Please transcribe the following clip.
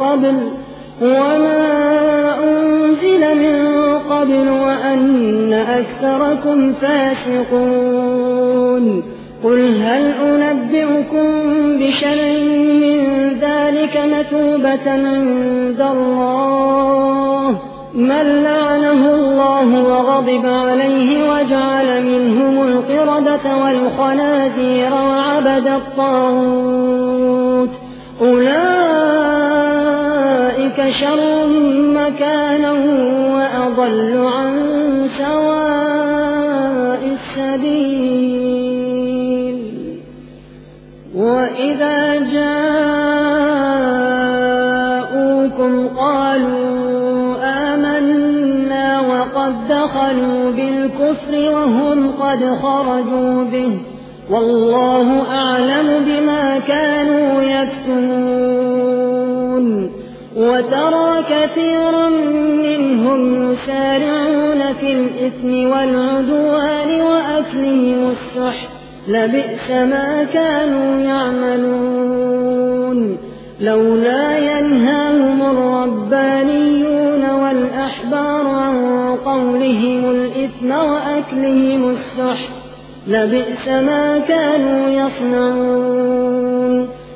قبل وما أنزل من قبل وأن أكثركم فاسقون. قل هل أنبئكم بشر من ذلك مثوبة عند الله؟ من لعنه الله وغضب عليه وجعل منهم القردة والخنازير وعبد الطاغوت. أولئك شر مكانا وأضل عن سواء السبيل. وإذا جاءوكم قالوا آمنا وقد دخلوا بالكفر وهم قد خرجوا به. والله أعلم بما كانوا يكتمون. وترى كثيرا منهم يسارعون في الإثم والعدوان وأكلهم السحت لبئس ما كانوا يعملون. لولا ينهاهم الربانيون والأحبار عن قولهم الإثم وأكلهم السحت لبئس ما كانوا يصنعون.